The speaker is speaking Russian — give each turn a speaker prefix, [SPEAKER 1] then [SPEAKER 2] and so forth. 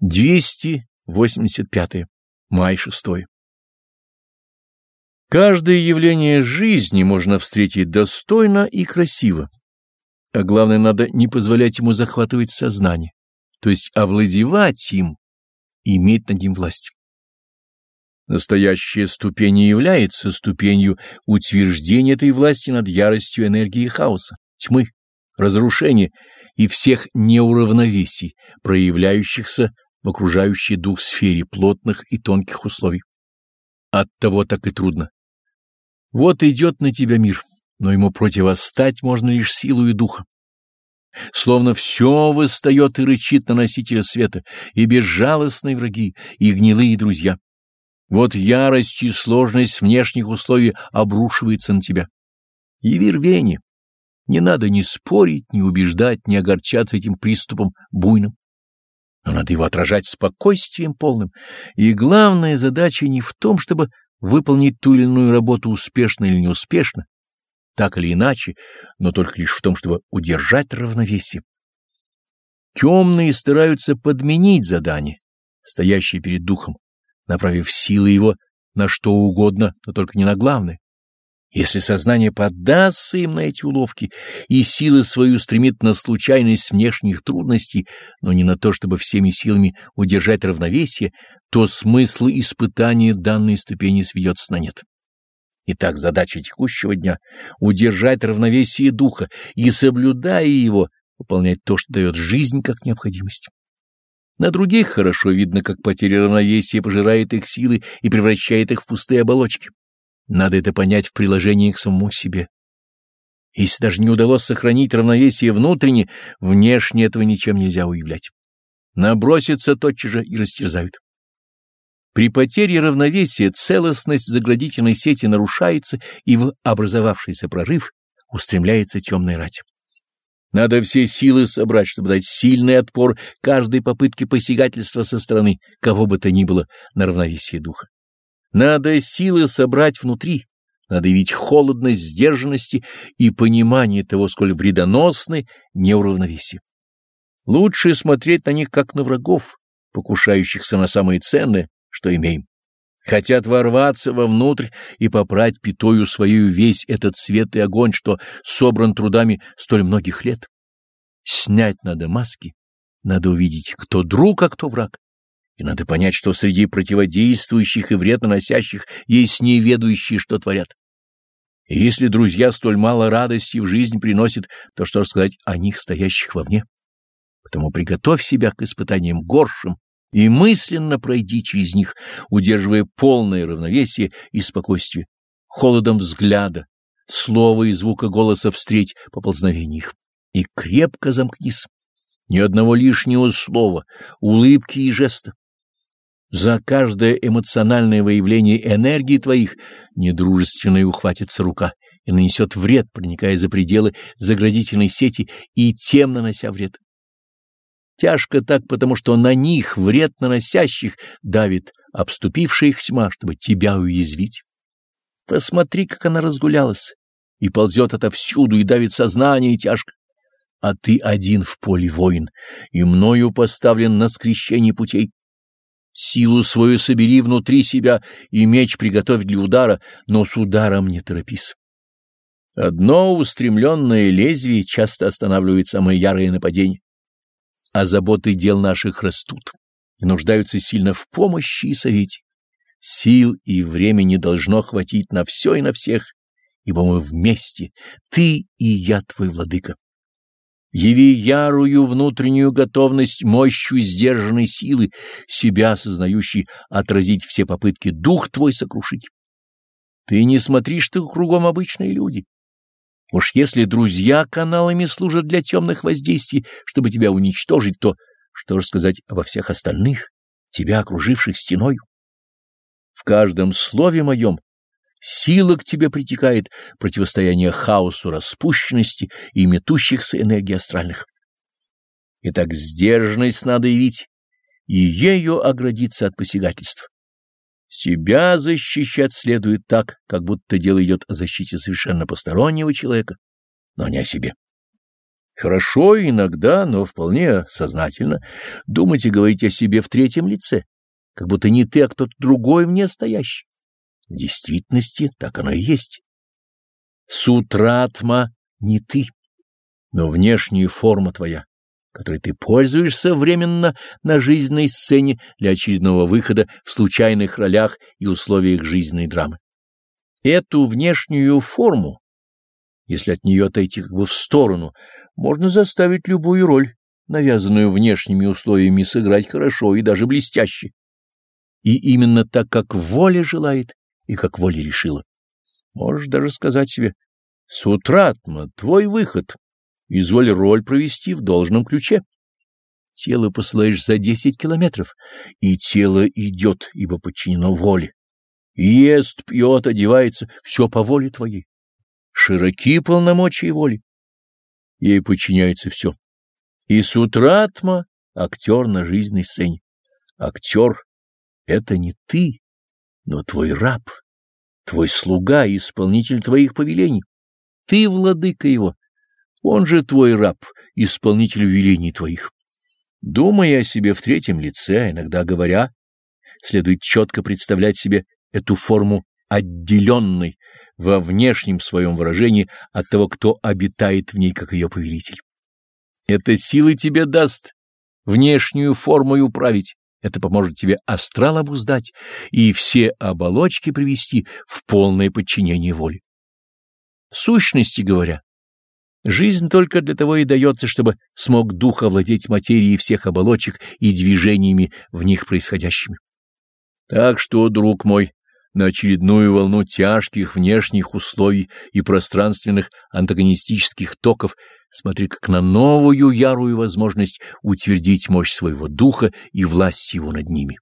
[SPEAKER 1] 285. Май 6. Каждое явление жизни можно встретить достойно и красиво. А главное, надо не позволять ему захватывать сознание, то есть овладевать им иметь над ним власть. Настоящая ступень является ступенью утверждения этой власти над яростью энергии хаоса, тьмы, разрушения и всех неуравновесий, проявляющихся в окружающей дух сфере плотных и тонких условий. Оттого так и трудно. Вот идет на тебя мир, но ему противостать можно лишь силою духа. Словно все восстает и рычит на носителя света, и безжалостные враги, и гнилые друзья. Вот ярость и сложность внешних условий обрушивается на тебя. Яви рвение. Не надо ни спорить, ни убеждать, ни огорчаться этим приступом буйным но надо его отражать спокойствием полным. И главная задача не в том, чтобы выполнить ту или иную работу успешно или неуспешно, так или иначе, но только лишь в том, чтобы удержать равновесие. Темные стараются подменить задание, стоящее перед духом, направив силы его на что угодно, но только не на главное. Если сознание поддастся им на эти уловки и силы свою стремит на случайность внешних трудностей, но не на то, чтобы всеми силами удержать равновесие, то смысл испытания данной ступени сведется на нет. Итак, задача текущего дня — удержать равновесие духа и, соблюдая его, выполнять то, что дает жизнь как необходимость. На других хорошо видно, как потеря равновесия пожирает их силы и превращает их в пустые оболочки. Надо это понять в приложении к самому себе. Если даже не удалось сохранить равновесие внутренне, внешне этого ничем нельзя уявлять. Набросятся тотчас же и растерзают. При потере равновесия целостность заградительной сети нарушается, и в образовавшийся прорыв устремляется темная рать. Надо все силы собрать, чтобы дать сильный отпор каждой попытке посягательства со стороны кого бы то ни было на равновесие духа. Надо силы собрать внутри, надо видеть холодность сдержанности и понимание того, сколь вредоносны неуравновесие. Лучше смотреть на них как на врагов, покушающихся на самое ценное, что имеем. Хотят ворваться вовнутрь и попрать пятою свою весь этот свет и огонь, что собран трудами столь многих лет. Снять надо маски, надо увидеть, кто друг, а кто враг. И надо понять, что среди противодействующих и вред наносящих есть неведущие, что творят. И если друзья столь мало радости в жизнь приносят, то что рассказать о них, стоящих вовне? Потому приготовь себя к испытаниям горшим и мысленно пройди через них, удерживая полное равновесие и спокойствие, холодом взгляда, слова и звука голоса встреть поползновение их, и крепко замкнись. Ни одного лишнего слова, улыбки и жеста. За каждое эмоциональное выявление энергии твоих недружественная ухватится рука и нанесет вред, проникая за пределы заградительной сети и тем нанося вред. Тяжко так, потому что на них, вред наносящих, давит обступившая их тьма, чтобы тебя уязвить. Посмотри, как она разгулялась, и ползет отовсюду, и давит сознание, и тяжко. А ты один в поле воин, и мною поставлен на скрещение путей. Силу свою собери внутри себя и меч приготовь для удара, но с ударом не торопись. Одно устремленное лезвие часто останавливает самое ярое нападение, а заботы дел наших растут и нуждаются сильно в помощи и совете. Сил и времени должно хватить на все и на всех, ибо мы вместе, ты и я, твой владыка. Яви ярую внутреннюю готовность мощью сдержанной силы, себя осознающей отразить все попытки дух твой сокрушить. Ты не смотришь, что кругом обычные люди. Уж если друзья каналами служат для темных воздействий, чтобы тебя уничтожить, то что рассказать обо всех остальных, тебя окруживших стеной? В каждом слове моем Сила к тебе притекает противостояние хаосу распущенности и метущихся энергий астральных. Итак, сдержанность надо явить, и ею оградиться от посягательств. Себя защищать следует так, как будто дело идет о защите совершенно постороннего человека, но не о себе. Хорошо иногда, но вполне сознательно думать и говорить о себе в третьем лице, как будто не ты, а кто-то другой вне стоящий. В действительности так оно и есть. Сутратма не ты, но внешняя форма твоя, которой ты пользуешься временно на жизненной сцене для очередного выхода в случайных ролях и условиях жизненной драмы. Эту внешнюю форму если от нее отойти как бы в сторону, можно заставить любую роль, навязанную внешними условиями, сыграть хорошо и даже блестяще. И именно так, как воля желает и как воля решила. Можешь даже сказать себе, «Сутратма, твой выход, изволь роль провести в должном ключе». Тело посылаешь за десять километров, и тело идет, ибо подчинено воле. Ест, пьет, одевается, все по воле твоей широки полномочия воли. Ей подчиняется все. И Сутратма — актер на жизненной сцене. Актер — это не ты, но твой раб, твой слуга и исполнитель твоих повелений. Ты владыка его, он же твой раб, исполнитель велений твоих. Думая о себе в третьем лице, а иногда говоря, следует четко представлять себе эту форму отделенной, во внешнем своем выражении от того, кто обитает в ней как ее повелитель. Эта сила тебе даст внешнюю форму и управить. Это поможет тебе астрал обуздать и все оболочки привести в полное подчинение воли. В сущности говоря, жизнь только для того и дается, чтобы смог дух овладеть материей всех оболочек и движениями в них происходящими. Так что, друг мой, на очередную волну тяжких внешних условий и пространственных антагонистических токов, смотри как на новую ярую возможность утвердить мощь своего духа и власть его над ними.